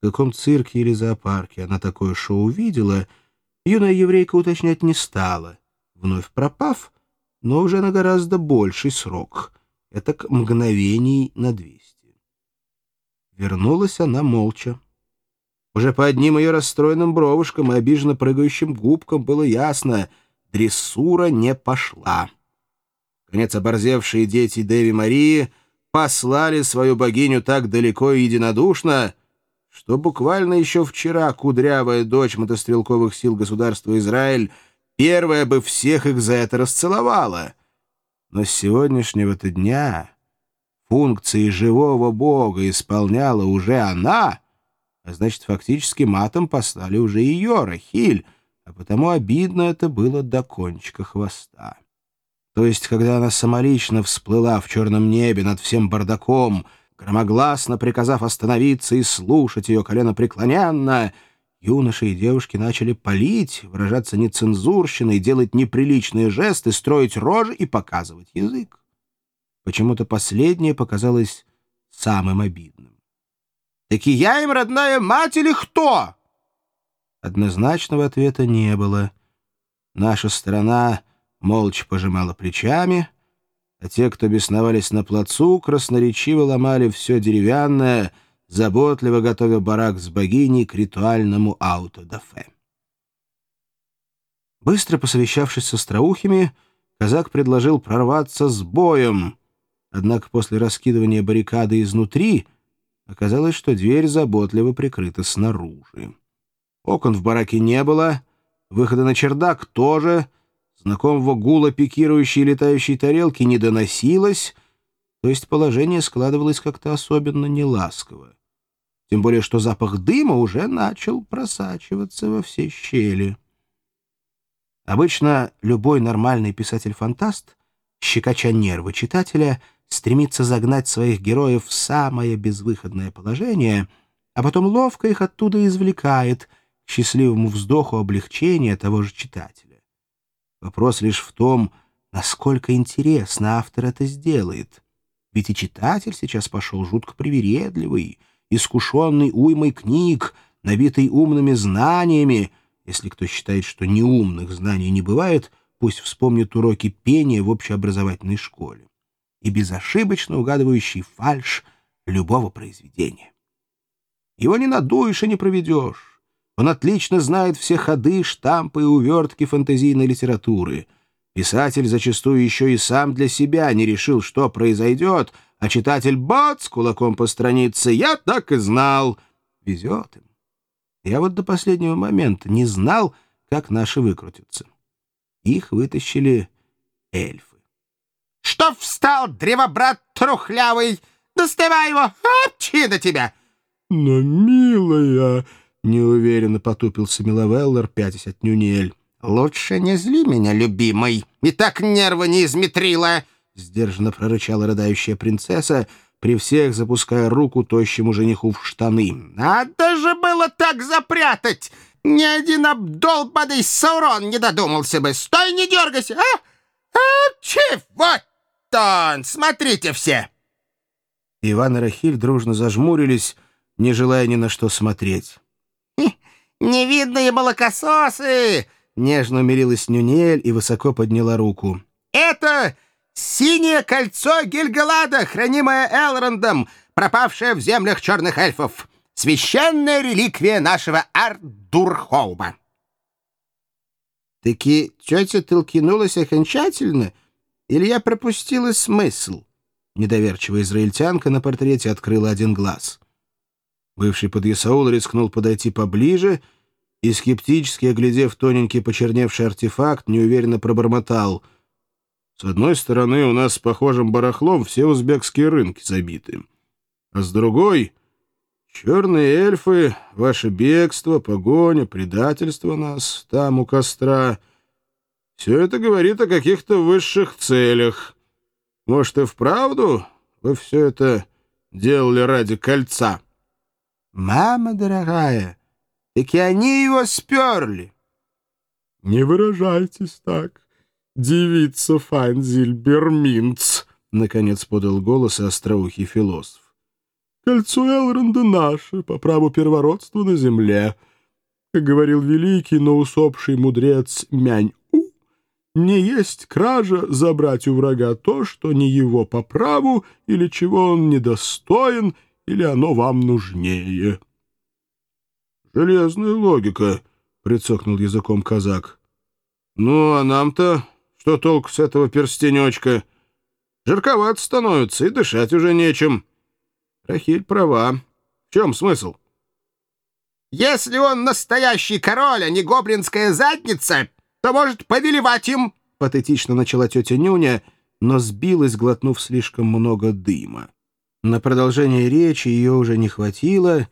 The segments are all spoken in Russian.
В каком цирке или зоопарке она такое шоу увидела, юная еврейка уточнять не стала, вновь пропав, но уже на гораздо больший срок. Это к мгновений на двести. Вернулась она молча. Уже по одним ее расстроенным бровушкам и обиженно прыгающим губкам было ясно — дрессура не пошла. Конец оборзевшие дети Деви Марии послали свою богиню так далеко и единодушно, что буквально еще вчера кудрявая дочь мотострелковых сил государства Израиль первая бы всех их за это расцеловала. Но с сегодняшнего-то дня функции живого бога исполняла уже она — а значит, фактически матом послали уже ее, Рахиль, а потому обидно это было до кончика хвоста. То есть, когда она самолично всплыла в черном небе над всем бардаком, громогласно приказав остановиться и слушать ее коленопреклоненно, юноши и девушки начали палить, выражаться нецензурщиной, делать неприличные жесты, строить рожи и показывать язык. Почему-то последнее показалось самым обидным. Таки я им родная мать или кто?» Однозначного ответа не было. Наша страна молча пожимала плечами, а те, кто бесновались на плацу, красноречиво ломали все деревянное, заботливо готовя барак с богиней к ритуальному аутодафе. Быстро посовещавшись со остроухими, казак предложил прорваться с боем, однако после раскидывания баррикады изнутри — Оказалось, что дверь заботливо прикрыта снаружи. Окон в бараке не было, выхода на чердак тоже, знакомого гула пикирующей и летающей тарелки не доносилось, то есть положение складывалось как-то особенно неласково. Тем более, что запах дыма уже начал просачиваться во все щели. Обычно любой нормальный писатель-фантаст, щекоча нервы читателя — стремится загнать своих героев в самое безвыходное положение, а потом ловко их оттуда извлекает к счастливому вздоху облегчения того же читателя. Вопрос лишь в том, насколько интересно автор это сделает. Ведь и читатель сейчас пошел жутко привередливый, искушенный уймой книг, набитый умными знаниями. Если кто считает, что неумных знаний не бывает, пусть вспомнит уроки пения в общеобразовательной школе и безошибочно угадывающий фальш любого произведения. Его не надуешь и не проведешь. Он отлично знает все ходы, штампы и увертки фэнтезийной литературы. Писатель зачастую еще и сам для себя не решил, что произойдет, а читатель бац кулаком по странице «Я так и знал!» Везет им. Я вот до последнего момента не знал, как наши выкрутятся. Их вытащили эльфы. Что встал, древобрат трухлявый? Доставай его! Апчи на тебя!» «Но, милая...» — неуверенно потупился Миловеллер, пятясь от Нюниэль. «Лучше не зли меня, любимый, и так нервы не изметрила!» — сдержанно прорычала рыдающая принцесса, при всех запуская руку тощему жениху в штаны. «Надо же было так запрятать! Ни один обдолбанный Саурон не додумался бы! Стой, не дергайся! А? Апчи! Вот он! Смотрите все!» Иван и Рахиль дружно зажмурились, не желая ни на что смотреть. «Невидные молокососы!» — нежно умилилась Нюнель и высоко подняла руку. «Это синее кольцо Гильгалада, хранимое Элрондом, пропавшее в землях черных эльфов. Священная реликвия нашего Ардурхоума». «Таки тетя толкинулась окончательно?» Или я пропустила смысл?» Недоверчивая израильтянка на портрете открыла один глаз. Бывший подъясаул рискнул подойти поближе и, скептически оглядев тоненький почерневший артефакт, неуверенно пробормотал. «С одной стороны, у нас с похожим барахлом все узбекские рынки забиты, а с другой — черные эльфы, ваше бегство, погоня, предательство нас там у костра — все это говорит о каких-то высших целях. Может, и вправду вы все это делали ради кольца? Мама дорогая, так и они его сперли. Не выражайтесь так, девица Фанзель Берминц, наконец подал голос остроухий философ. Кольцо Элронда наше, по праву первородства на земле. Как говорил великий, но усопший мудрец Мянь-У, не есть кража забрать у врага то, что не его по праву, или чего он недостоин, или оно вам нужнее. «Железная логика», — прицокнул языком казак. «Ну, а нам-то что толк с этого перстенечка? Жарковато становится, и дышать уже нечем. Рахиль права. В чем смысл?» «Если он настоящий король, а не гоблинская задница, то может повелевать им», — патетично начала тетя Нюня, но сбилась, глотнув слишком много дыма. На продолжение речи ее уже не хватило,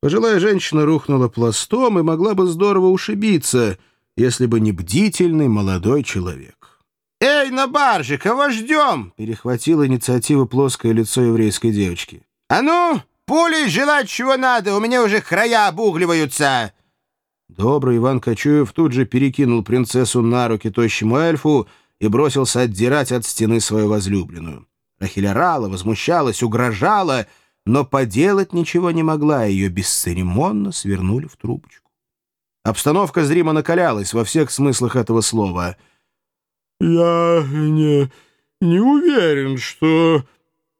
Пожилая женщина рухнула пластом и могла бы здорово ушибиться, если бы не бдительный молодой человек. «Эй, на барже, кого ждем?» — перехватило инициативу плоское лицо еврейской девочки. «А ну, пулей желать чего надо, у меня уже края обугливаются!» Добрый Иван Кочуев тут же перекинул принцессу на руки тощему эльфу и бросился отдирать от стены свою возлюбленную. Рахиль возмущалась, угрожала — но поделать ничего не могла, ее бесцеремонно свернули в трубочку. Обстановка зримо накалялась во всех смыслах этого слова. «Я не, не уверен, что...»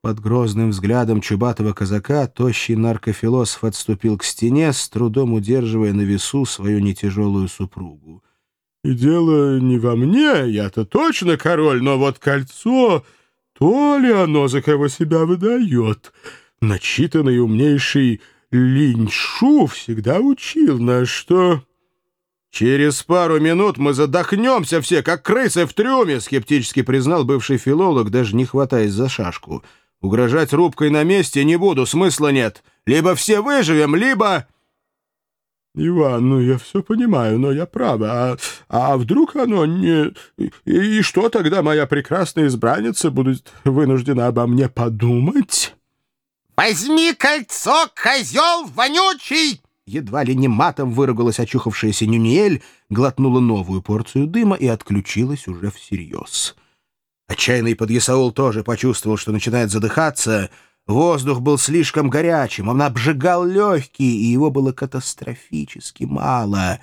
Под грозным взглядом чубатого казака тощий наркофилософ отступил к стене, с трудом удерживая на весу свою нетяжелую супругу. «И дело не во мне, я-то точно король, но вот кольцо, то ли оно за кого себя выдает...» начитанный умнейший Линьшу всегда учил нас, что... «Через пару минут мы задохнемся все, как крысы в трюме», — скептически признал бывший филолог, даже не хватаясь за шашку. «Угрожать рубкой на месте не буду, смысла нет. Либо все выживем, либо...» «Иван, ну я все понимаю, но я права. А, а вдруг оно не... И, и что тогда моя прекрасная избранница будет вынуждена обо мне подумать?» «Возьми кольцо, козел вонючий!» Едва ли не матом выругалась очухавшаяся Нюниэль, глотнула новую порцию дыма и отключилась уже всерьез. Отчаянный подъясаул тоже почувствовал, что начинает задыхаться. Воздух был слишком горячим, он обжигал легкие, и его было катастрофически мало.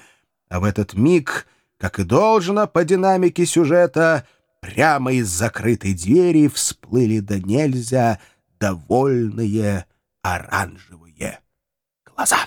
А в этот миг, как и должно по динамике сюжета, прямо из закрытой двери всплыли да нельзя — довольные оранжевые глаза.